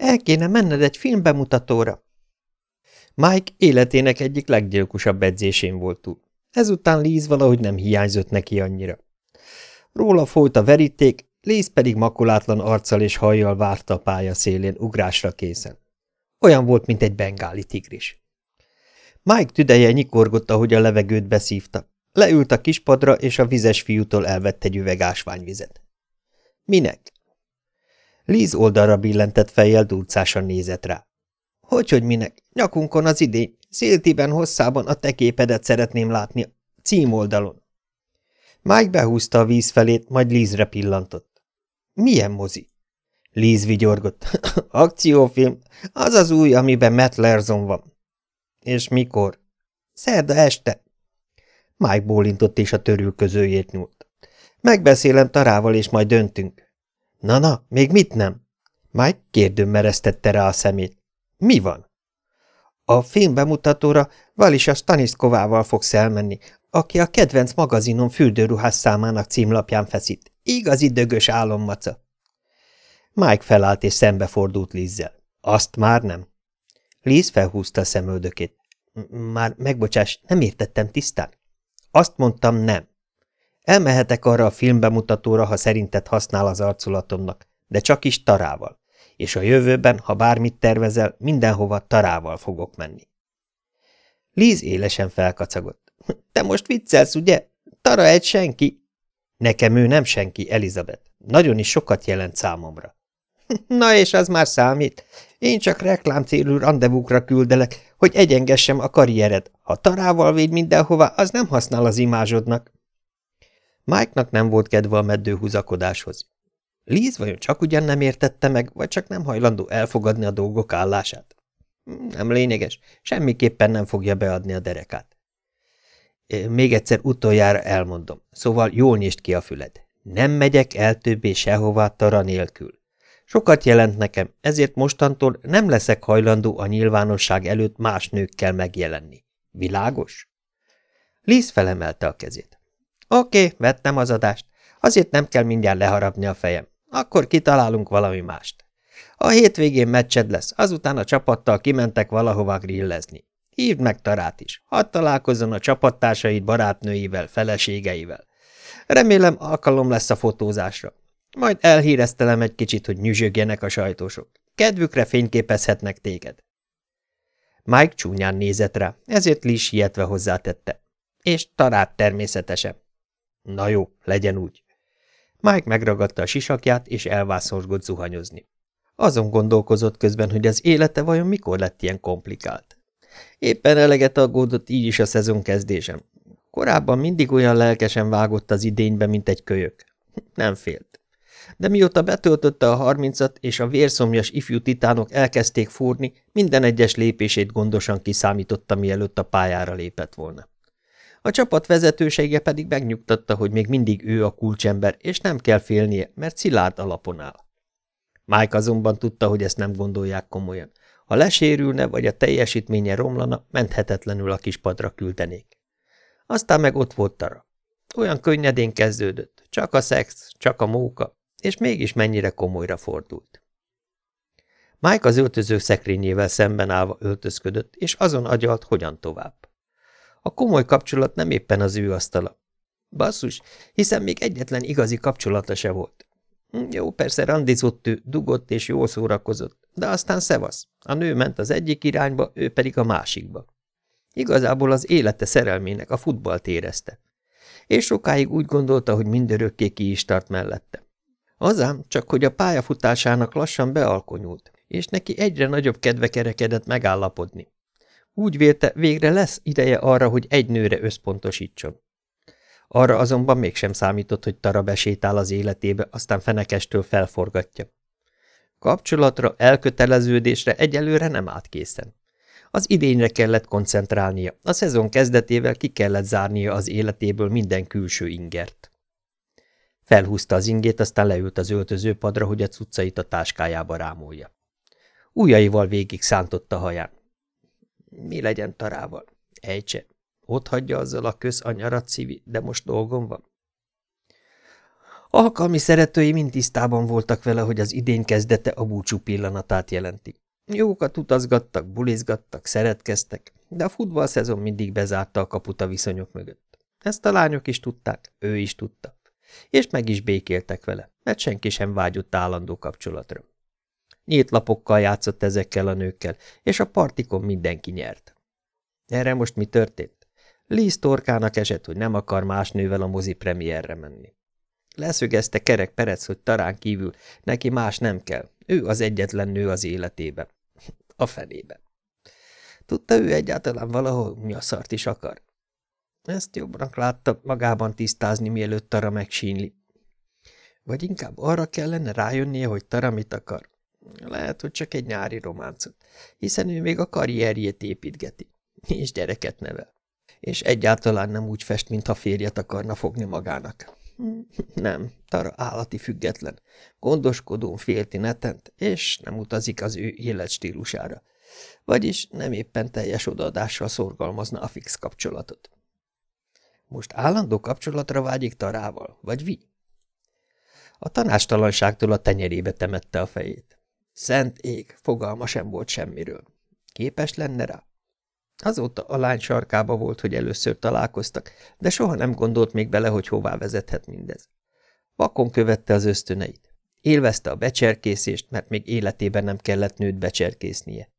El kéne menned egy filmbemutatóra. Mike életének egyik leggyilkosabb edzésén volt túl. Ezután Liz valahogy nem hiányzott neki annyira. Róla folyt a veríték, Liz pedig makulátlan arccal és hajjal várta a pálya szélén ugrásra készen. Olyan volt, mint egy bengáli tigris. Mike tüdeje nyikorgott, ahogy a levegőt beszívta. Leült a kispadra, és a vizes fiútól elvett egy üveg ásványvizet. Minek? Liz oldalra billentett fejjel durcásan nézett rá. Hogyhogy minek? Nyakunkon az idény. Széltiben hosszában a te képedet szeretném látni. Címoldalon. Mike behúzta a víz felét, majd Lizre pillantott. Milyen mozi? Liz vigyorgott. Akciófilm. Az az új, amiben Matt Lerson van. És mikor? Szerda este. Mike bólintott és a törülközőjét nyúlt. Megbeszélem Tarával, és majd döntünk. Na-na, még mit nem? Mike kérdőn meresztette rá a szemét. Mi van? A film bemutatóra Valisa Staniszkovával fogsz elmenni, aki a kedvenc magazinom fürdőruhás számának címlapján feszít. Igazi dögös álommaca. Mike felállt és szembefordult Lizzel. Azt már nem. Liz felhúzta a szemöldökét. Már megbocsáss, nem értettem tisztán. Azt mondtam, nem. Elmehetek arra a filmbemutatóra, ha szerinted használ az arculatomnak, de csak is tarával. És a jövőben, ha bármit tervezel, mindenhova tarával fogok menni. Liz élesen felkacagott. Te most viccelsz, ugye? Tara egy senki? Nekem ő nem senki, Elizabeth. Nagyon is sokat jelent számomra. Na és az már számít. Én csak reklámcélú rendezvúkra küldelek, hogy egyengessem a karriered. Ha tarával véd mindenhova, az nem használ az imázsodnak. Mike-nak nem volt kedve a meddő húzakodáshoz. Liz vajon csak ugyan nem értette meg, vagy csak nem hajlandó elfogadni a dolgok állását? Nem lényeges, semmiképpen nem fogja beadni a derekát. Még egyszer utoljára elmondom, szóval jól nyisd ki a füled. Nem megyek el többé sehová tara nélkül. Sokat jelent nekem, ezért mostantól nem leszek hajlandó a nyilvánosság előtt más nőkkel megjelenni. Világos? Liz felemelte a kezét. Oké, vettem az adást. Azért nem kell mindjárt leharapni a fejem. Akkor kitalálunk valami mást. A hétvégén meccsed lesz, azután a csapattal kimentek valahova grillezni. Hívd meg Tarát is, hadd találkozzon a csapattársaid barátnőivel, feleségeivel. Remélem alkalom lesz a fotózásra. Majd elhíreztelem egy kicsit, hogy nyüzsögjenek a sajtósok. Kedvükre fényképezhetnek téged. Mike csúnyán nézett rá, ezért Lee sietve hozzátette. És Tarát természetesen. Na jó, legyen úgy. Mike megragadta a sisakját, és elvászorgott zuhanyozni. Azon gondolkozott közben, hogy az élete vajon mikor lett ilyen komplikált. Éppen eleget aggódott így is a szezon kezdésem. Korábban mindig olyan lelkesen vágott az idénybe, mint egy kölyök. Nem félt. De mióta betöltötte a harmincat, és a vérszomjas ifjú titánok elkezdték fúrni, minden egyes lépését gondosan kiszámította, mielőtt a pályára lépett volna. A csapat vezetősége pedig megnyugtatta, hogy még mindig ő a kulcsember, és nem kell félnie, mert szilárd alapon áll. Mike azonban tudta, hogy ezt nem gondolják komolyan. Ha lesérülne, vagy a teljesítménye romlana, menthetetlenül a kispadra küldenék. Aztán meg ott volt Tara. Olyan könnyedén kezdődött, csak a szex, csak a móka, és mégis mennyire komolyra fordult. Mike az öltöző szekrényével szemben állva öltözködött, és azon agyalt, hogyan tovább. A komoly kapcsolat nem éppen az ő asztala. Basszus, hiszen még egyetlen igazi kapcsolata se volt. Hm, jó, persze randizott ő, dugott és jól szórakozott, de aztán szevasz. A nő ment az egyik irányba, ő pedig a másikba. Igazából az élete szerelmének a futballt érezte. És sokáig úgy gondolta, hogy mindörökké ki is tart mellette. Azám csak, hogy a pályafutásának lassan bealkonyult, és neki egyre nagyobb kedve kerekedett megállapodni. Úgy vélte, végre lesz ideje arra, hogy egy nőre összpontosítson. Arra azonban mégsem számított, hogy Tara besétál az életébe, aztán fenekestől felforgatja. Kapcsolatra, elköteleződésre egyelőre nem állt készen. Az idényre kellett koncentrálnia, a szezon kezdetével ki kellett zárnia az életéből minden külső ingert. Felhúzta az ingét, aztán leült az öltözőpadra, hogy a cuccait a táskájába rámolja. Újjaival végig szántotta haján. Mi legyen tarával? Ejtse. Ott hagyja azzal a közanyarat szívi, de most dolgom van. Alkalmi szeretői mind tisztában voltak vele, hogy az idény kezdete a búcsú pillanatát jelenti. Jókat utazgattak, bulizgattak, szeretkeztek, de a futballszezon mindig bezárta a kaput a viszonyok mögött. Ezt a lányok is tudták, ő is tudta. És meg is békéltek vele, mert senki sem vágyott állandó kapcsolatra. Nyílt lapokkal játszott ezekkel a nőkkel, és a partikon mindenki nyert. Erre most mi történt? Liz torkának esett, hogy nem akar más nővel a mozi premierre menni. Leszögezte Kerek Perec, hogy tarán kívül neki más nem kell, ő az egyetlen nő az életében. A fenébe. Tudta ő egyáltalán valahol, mi a szart is akar? Ezt jobbnak látta magában tisztázni, mielőtt Tara megsínli. Vagy inkább arra kellene rájönnie, hogy Tara mit akar. Lehet, hogy csak egy nyári románcot, hiszen ő még a karrierjét építgeti, és gyereket nevel. És egyáltalán nem úgy fest, mintha férjet akarna fogni magának. Nem, Tara állati független, gondoskodón félti netent, és nem utazik az ő életstílusára. Vagyis nem éppen teljes odaadással szorgalmazna a fix kapcsolatot. Most állandó kapcsolatra vágyik Tarával, vagy vi? A tanástalanságtól a tenyerébe temette a fejét. Szent ég, fogalma sem volt semmiről. Képes lenne rá? Azóta a lány sarkába volt, hogy először találkoztak, de soha nem gondolt még bele, hogy hová vezethet mindez. Vakon követte az ösztöneit. Élvezte a becserkészést, mert még életében nem kellett nőt becserkésznie.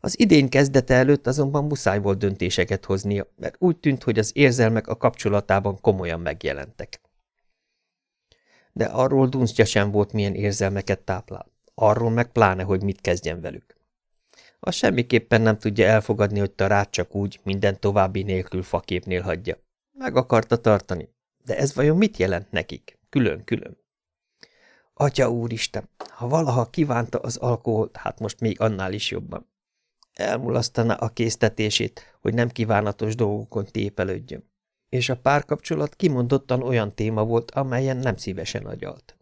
Az idény kezdete előtt azonban muszáj volt döntéseket hoznia, mert úgy tűnt, hogy az érzelmek a kapcsolatában komolyan megjelentek. De arról dunsztja sem volt, milyen érzelmeket táplál. Arról meg pláne, hogy mit kezdjen velük. Az semmiképpen nem tudja elfogadni, hogy Tarát csak úgy, minden további nélkül faképnél hagyja. Meg akarta tartani. De ez vajon mit jelent nekik? Külön-külön. Atya úristen, ha valaha kívánta az alkoholt, hát most még annál is jobban. Elmulasztana a késztetését, hogy nem kívánatos dolgokon tépelődjön. És a párkapcsolat kimondottan olyan téma volt, amelyen nem szívesen agyalt.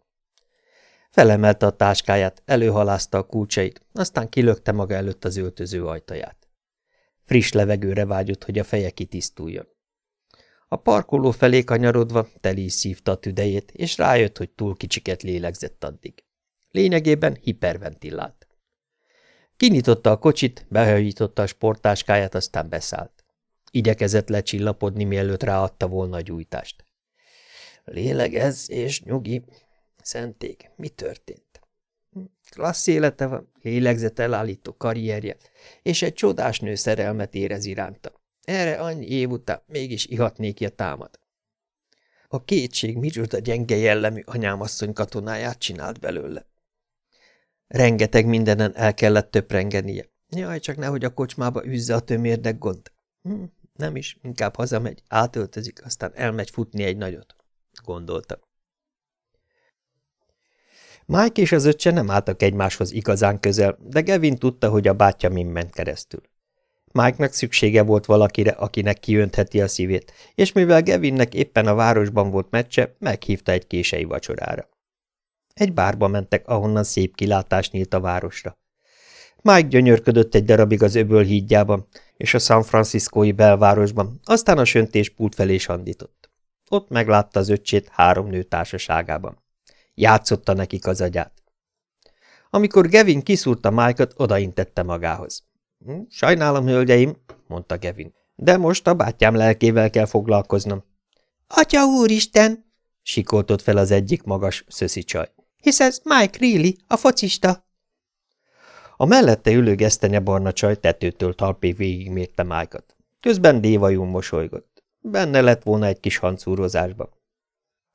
Felemelte a táskáját, előhalázta a kulcsait, aztán kilökte maga előtt az öltöző ajtaját. Friss levegőre vágyott, hogy a feje kitisztuljon. A parkoló felé kanyarodva teli szívta a tüdejét, és rájött, hogy túl kicsiket lélegzett addig. Lényegében hiperventilált. Kinyitotta a kocsit, behajította a sportáskáját, aztán beszállt. Igyekezett lecsillapodni, mielőtt ráadta volna a gyújtást. Lélegez és nyugi, Szenték, mi történt? Klassz élete van, lélegzet elállító karrierje, és egy csodás nő szerelmet érez iránta. Erre annyi év után mégis ihatnékja támad. A kétség micsoda gyenge jellemű anyámasszony katonáját csinált belőle. Rengeteg mindenen el kellett töprengenie. Jaj, csak nehogy a kocsmába üzze a tömérdek gond. Hm, nem is, inkább hazamegy, átöltözik, aztán elmegy futni egy nagyot, gondolta. Mike és az öccse nem álltak egymáshoz igazán közel, de Gavin tudta, hogy a bátyja min ment keresztül. Mike-nak szüksége volt valakire, akinek kiöntheti a szívét, és mivel Gavinnek éppen a városban volt meccse, meghívta egy kései vacsorára. Egy bárba mentek, ahonnan szép kilátás nyílt a városra. Mike gyönyörködött egy darabig az öböl hídjában és a San Franciscoi belvárosban, aztán a söntéspult felé sandított. Ott meglátta az öccsét három nő társaságában. Játszotta nekik az agyát. Amikor Gevin kiszúrta Mike-ot, odaintette magához. Hm, Sajnálom, hölgyeim, mondta Gevin, de most a bátyám lelkével kell foglalkoznom. Atya úristen, sikoltott fel az egyik magas szöszi csaj. Hisz ez Mike Reilly, a focista. A mellette ülő barna csaj tetőtől talpig végigmérte Mike-ot. Közben dévajú mosolygott. Benne lett volna egy kis hancúrozásba.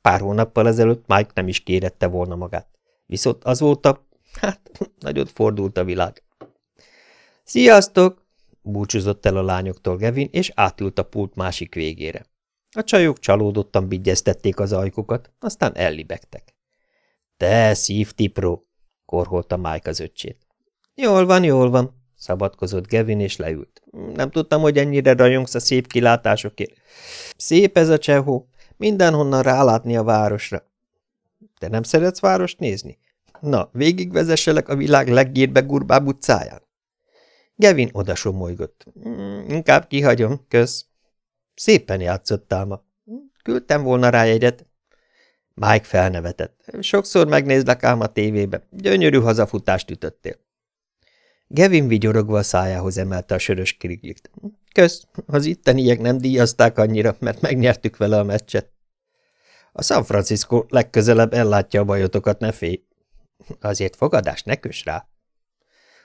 Pár hónappal ezelőtt Mike nem is kérette volna magát. Viszont azóta, hát, nagyot fordult a világ. Sziasztok! búcsúzott el a lányoktól Gevin, és átült a pult másik végére. A csajok csalódottan bigyeztették az ajkukat, aztán ellibegtek. Te, szívtipró! korholta Mike az öccsét. Jól van, jól van, szabadkozott Gevin, és leült. Nem tudtam, hogy ennyire rajongsz a szép kilátásokért. Szép ez a csehó, Mindenhonnan rálátni a városra. Te nem szeretsz várost nézni? Na, végigvezesselek a világ leggírbe gurbább utcáján. Gevin odasomolygott. Mm, inkább kihagyom, kösz. Szépen játszottál ma. Küldtem volna rá jegyet. Mike felnevetett. Sokszor megnézlek ám a tévébe. Gyönyörű hazafutást ütöttél. Gevin vigyorogva a szájához emelte a sörös kriglit. Kösz, az itteniek nem díjazták annyira, mert megnyertük vele a meccset. A San Francisco legközelebb ellátja a bajotokat, ne félj. Azért fogadást ne kös rá.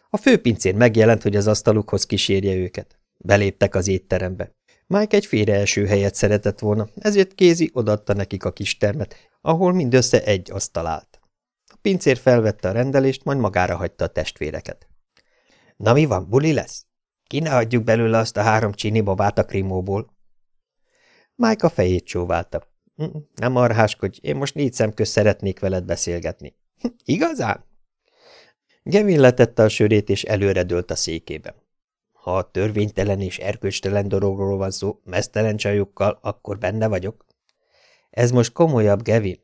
A főpincér megjelent, hogy az asztalukhoz kísérje őket. Beléptek az étterembe. Mike egy félreeső helyet szeretett volna, ezért Kézi odaadta nekik a kis termet, ahol mindössze egy asztal állt. A pincér felvette a rendelést, majd magára hagyta a testvéreket. – Na mi van, buli lesz? Ki ne adjuk belőle azt a három csini babát a krimóból? Mike a fejét csóválta. Hm, – Nem arháskodj, én most négy szemköz szeretnék veled beszélgetni. – Igazán? Gevin letette a sörét, és előre dőlt a székében. Ha a törvénytelen és erkölcstelen dologról van szó, mesztelen csajokkal, akkor benne vagyok. Ez most komolyabb, Gevin?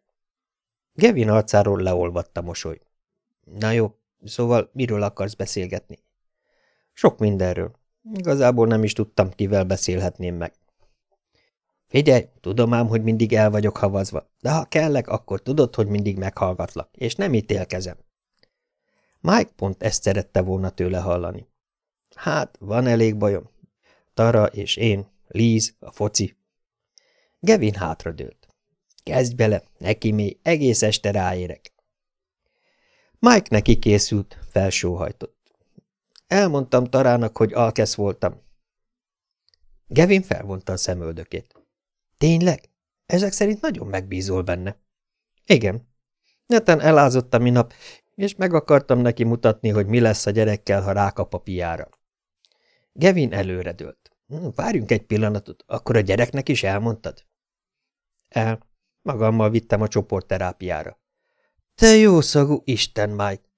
Gevin arcáról leolvadt a mosoly. Na jó, szóval miről akarsz beszélgetni? Sok mindenről. Igazából nem is tudtam, kivel beszélhetném meg. Figyelj, tudom ám, hogy mindig el vagyok havazva, de ha kellek, akkor tudod, hogy mindig meghallgatlak, és nem ítélkezem. Mike pont ezt szerette volna tőle hallani. Hát, van elég bajom. Tara és én, Liz, a foci. Gevin hátradőlt. Kezdj bele, neki mély, egész este ráérek. Mike neki készült, felsóhajtott. Elmondtam Tarának, hogy alkesz voltam. Gevin felvonta a szemöldökét. Tényleg? Ezek szerint nagyon megbízol benne. Igen. Neten elázott a minap, és meg akartam neki mutatni, hogy mi lesz a gyerekkel, ha rákap a piára. Gevin előredőlt. Hm, várjunk egy pillanatot, akkor a gyereknek is elmondtad? El. Magammal vittem a csoportterápiára. Te jó szagú Isten, Mike!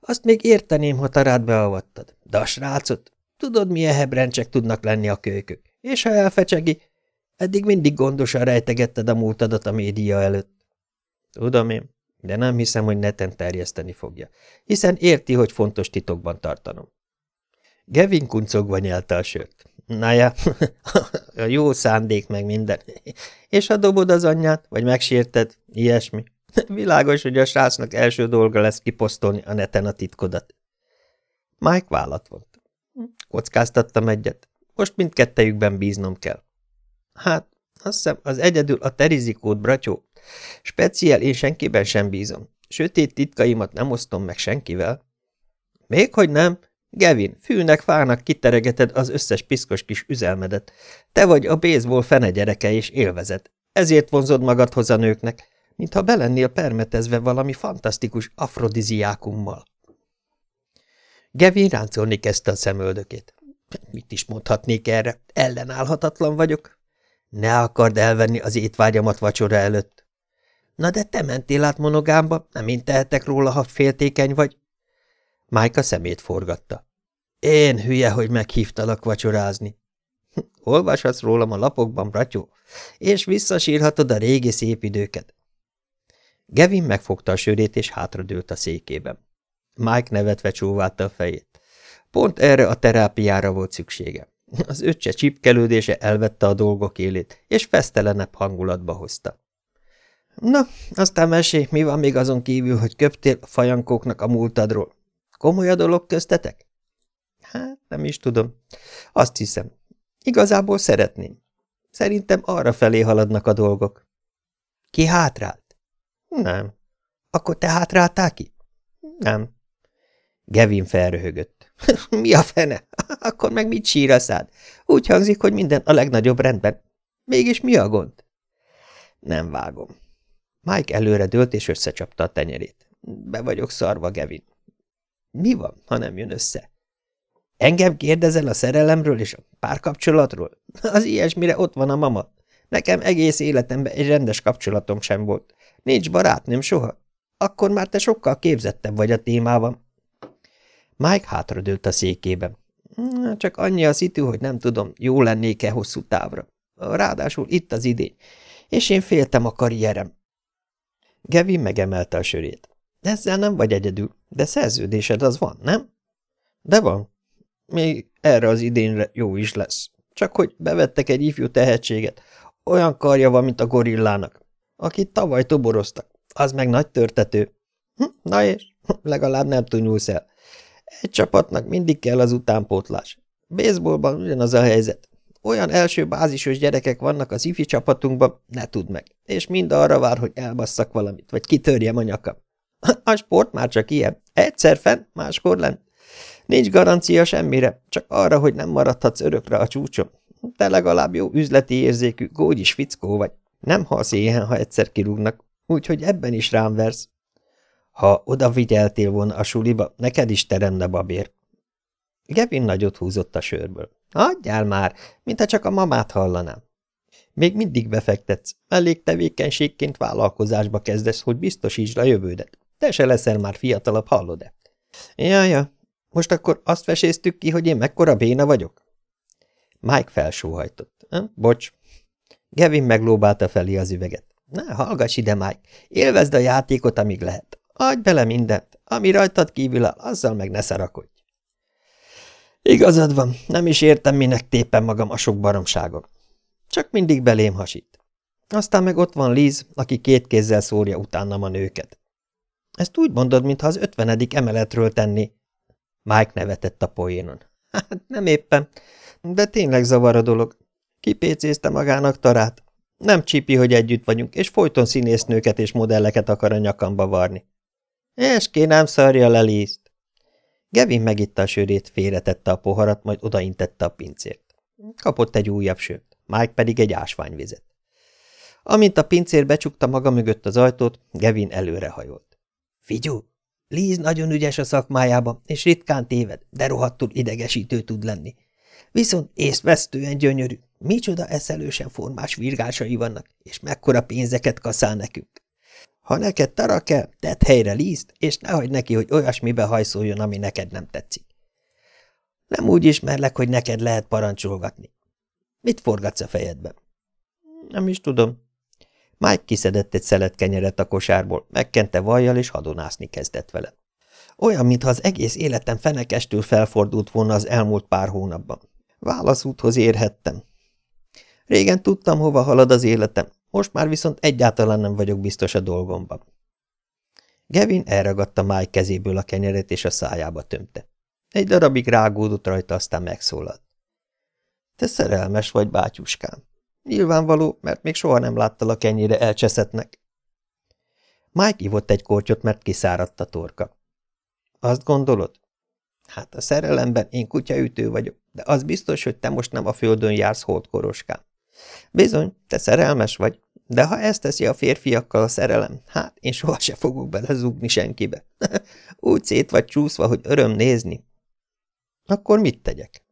Azt még érteném, ha tarád beavattad. De a srácot? Tudod, milyen hebrencsek tudnak lenni a kölykök? És ha elfecsegi, eddig mindig gondosan rejtegetted a múltadat a média előtt. Tudom én, de nem hiszem, hogy neten terjeszteni fogja, hiszen érti, hogy fontos titokban tartanom. Gevin kuncogva nyelte a sört. Na ja, a jó szándék meg minden. És ha dobod az anyját, vagy megsérted, ilyesmi. Világos, hogy a srácnak első dolga lesz kiposztolni a neten a titkodat. Mike vállat volt. Kockáztattam egyet. Most mindkettejükben bíznom kell. Hát, azt hiszem, az egyedül a terizikót, bratyó. Speciál én senkiben sem bízom. Sötét titkaimat nem osztom meg senkivel. Még hogy nem, Gevin, fűnek, fának kiteregeted az összes piszkos kis üzelmedet. Te vagy a baseball fene gyereke és élvezet. Ezért vonzod magadhoz a nőknek, mintha belennél permetezve valami fantasztikus afrodiziákummal. Gevin ráncolni kezdte a szemöldökét. Mit is mondhatnék erre? Ellenállhatatlan vagyok. Ne akard elvenni az étvágyamat vacsora előtt. Na de te mentél át monogámba, nem én tehetek róla, ha féltékeny vagy. Mike a szemét forgatta. Én hülye, hogy meghívtalak vacsorázni. Olvashatsz rólam a lapokban, bratyó, és visszasírhatod a régi szép időket. Gevin megfogta a sörét, és hátradőlt a székében. Mike nevetve csóválta a fejét. Pont erre a terápiára volt szüksége. Az öccse csipkelődése elvette a dolgok élét, és fesztelenebb hangulatba hozta. Na, aztán mesélj, mi van még azon kívül, hogy köptél a fajankóknak a múltadról? Komoly a dolog köztetek? Hát, nem is tudom. Azt hiszem. Igazából szeretném. Szerintem arra felé haladnak a dolgok. Ki hátrált? Nem. Akkor te hátráltál ki? Nem. Gevin felröhögött. Mi a fene? Akkor meg mit sír a szád? Úgy hangzik, hogy minden a legnagyobb rendben. Mégis mi a gond? Nem vágom. Mike előre dőlt és összecsapta a tenyerét. Be vagyok szarva, Gevin. Mi van, ha nem jön össze? Engem kérdezel a szerelemről és a párkapcsolatról? Az ilyesmire ott van a mama. Nekem egész életemben egy rendes kapcsolatom sem volt. Nincs barátnőm soha. Akkor már te sokkal képzettebb vagy a témában. Mike hátradőlt a székében. Csak annyi a szitu, hogy nem tudom, jó lennék-e hosszú távra. Ráadásul itt az idény, és én féltem a karrierem. Gevin megemelte a sörét. Ezzel nem vagy egyedül, de szerződésed az van, nem? De van. Még erre az idénre jó is lesz. Csak hogy bevettek egy ifjú tehetséget. Olyan karja van, mint a gorillának. Akit tavaly toboroztak, az meg nagy törtető. Hm, na és? Legalább nem tunyulsz el. Egy csapatnak mindig kell az utánpótlás. Baseballban ugyanaz a helyzet. Olyan első bázisos gyerekek vannak az ifi csapatunkban, ne tudd meg, és mind arra vár, hogy elbasszak valamit, vagy kitörjem a nyakam. A sport már csak ilyen. Egyszer fenn, máskor lent. Nincs garancia semmire, csak arra, hogy nem maradhatsz örökre a csúcson. Te legalább jó üzleti érzékű, gógyis fickó vagy. Nem halsz éhen, ha egyszer kirúgnak, úgyhogy ebben is rám versz. Ha oda vigyeltél volna a suliba, neked is teremne babér. Gevin nagyot húzott a sörből. Adjál már, mintha csak a mamát hallanám. Még mindig befektetsz, elég tevékenységként vállalkozásba kezdesz, hogy biztosítsd a jövődet. Te se leszel már fiatalabb, hallod-e? Ja, ja, most akkor azt feséztük ki, hogy én mekkora béna vagyok? Mike felsóhajtott. Bocs. Gevin meglóbálta felé az üveget. Ne, hallgass ide, Mike. Élvezd a játékot, amíg lehet. Adj bele mindent. Ami rajtad kívül áll, azzal meg ne szarakodj. Igazad van, nem is értem, minek tépen magam a sok baromságon. Csak mindig belém hasít. Aztán meg ott van Liz, aki két kézzel szórja utánam a nőket. Ezt úgy mondod, mintha az ötvenedik emeletről tenni. Mike nevetett a poénon. Hát nem éppen, de tényleg zavar a dolog. Kipécézte magának tarát. Nem csipi, hogy együtt vagyunk, és folyton színésznőket és modelleket akar a nyakamba varni. Eské nem szarja le Lizt. Gevin megitta a sörét, félretette a poharat, majd odaintette a pincért. Kapott egy újabb sört, Mike pedig egy ásványvizet. Amint a pincér becsukta maga mögött az ajtót, Gevin előrehajolt. – Figyú, Liz nagyon ügyes a szakmájában, és ritkán téved, de rohadtul idegesítő tud lenni. Viszont észvesztően gyönyörű, micsoda eszelősen formás virgásai vannak, és mekkora pénzeket kaszál nekünk. Ha neked tara kell, tedd helyre Lízt, és ne hagyd neki, hogy olyasmibe hajszoljon, ami neked nem tetszik. Nem úgy ismerlek, hogy neked lehet parancsolgatni. Mit forgatsz a fejedben? Nem is tudom. Mike kiszedett egy szelet kenyeret a kosárból, megkente vajjal, és hadonászni kezdett vele. Olyan, mintha az egész életem fenekestől felfordult volna az elmúlt pár hónapban. Válaszúthoz érhettem. Régen tudtam, hova halad az életem, most már viszont egyáltalán nem vagyok biztos a dolgomban. Gevin elragadta Mike kezéből a kenyeret, és a szájába tömte. Egy darabig rágódott rajta, aztán megszólalt. Te szerelmes vagy, bátyuskám. Nyilvánvaló, mert még soha nem láttal a kenyére elcseszetnek. Mike ivott egy kortyot, mert kiszáradt a torka. Azt gondolod? Hát a szerelemben én kutyaütő vagyok, de az biztos, hogy te most nem a földön jársz holdkoroskám. Bizony, te szerelmes vagy, de ha ezt teszi a férfiakkal a szerelem, hát én soha se fogok belezugni senkibe. Úgy szét vagy csúszva, hogy öröm nézni. Akkor mit tegyek?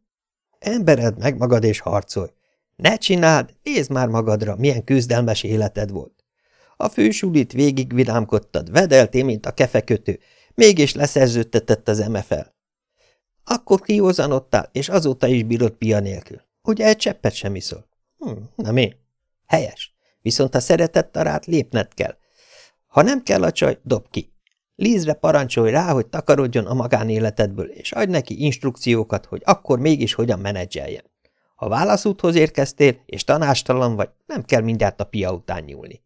Embered meg magad és harcolj. Ne csináld, nézd már magadra, milyen küzdelmes életed volt. A fősulit végig vidámkodtad, vedeltél, mint a kefekötő, mégis leszerződtetett az MFL. Akkor kiózanodtál, és azóta is bírod pia nélkül. Ugye egy cseppet sem iszol? Hm, nem én. Helyes. Viszont ha szeretett rát, lépned kell. Ha nem kell a csaj, dob ki. Lízre parancsolj rá, hogy takarodjon a magánéletedből, és adj neki instrukciókat, hogy akkor mégis hogyan menedzseljen. Ha válaszúthoz érkeztél, és tanástalan vagy, nem kell mindjárt a pia után nyúlni.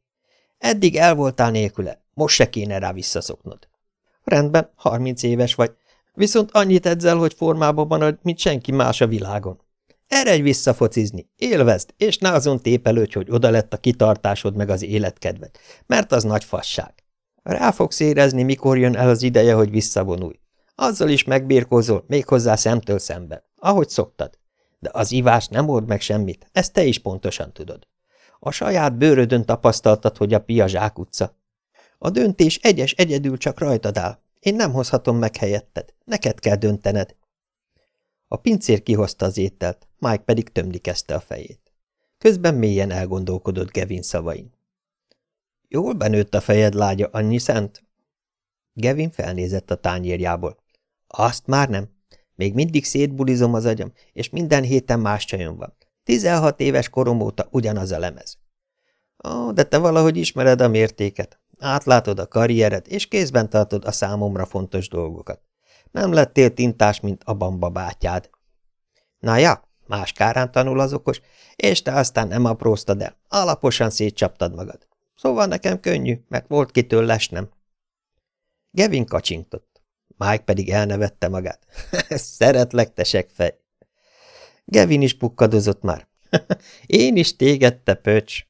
Eddig el voltál nélküle, most se kéne rá visszaszoknod. Rendben, harminc éves vagy, viszont annyit edzel, hogy formában van, mint senki más a világon. Eredj visszafocizni, élvezd, és ne azon tépelődj, hogy oda lett a kitartásod meg az életkedved, mert az nagy fasság. Rá fogsz érezni, mikor jön el az ideje, hogy visszavonulj. Azzal is megbírkozol, méghozzá szemtől szemben, ahogy szoktad. De az ivás nem old meg semmit, ezt te is pontosan tudod. A saját bőrödön tapasztaltad, hogy a pia zsákutca. A döntés egyes egyedül csak rajtad áll. Én nem hozhatom meg helyetted. Neked kell döntened. A pincér kihozta az ételt, Mike pedig tömni kezdte a fejét. Közben mélyen elgondolkodott Gevin szavain. Jól benőtt a fejed, lágya, annyi szent? Gevin felnézett a tányérjából. Azt már nem. Még mindig szétbulizom az agyam, és minden héten más csajom van. Tizenhat éves korom óta ugyanaz a lemez. Ó, de te valahogy ismered a mértéket. Átlátod a karriered, és kézben tartod a számomra fontos dolgokat. Nem lettél tintás, mint a bamba bátyád. Na ja, más kárán tanul az okos, és te aztán nem apróztad el, alaposan szétcsaptad magad. Szóval nekem könnyű, mert volt kitől lesnem. Gevin kacsintott. Mike pedig elnevette magát. Szeretlek, te segfej. Gevin is pukkadozott már. Én is téged, te pöcs.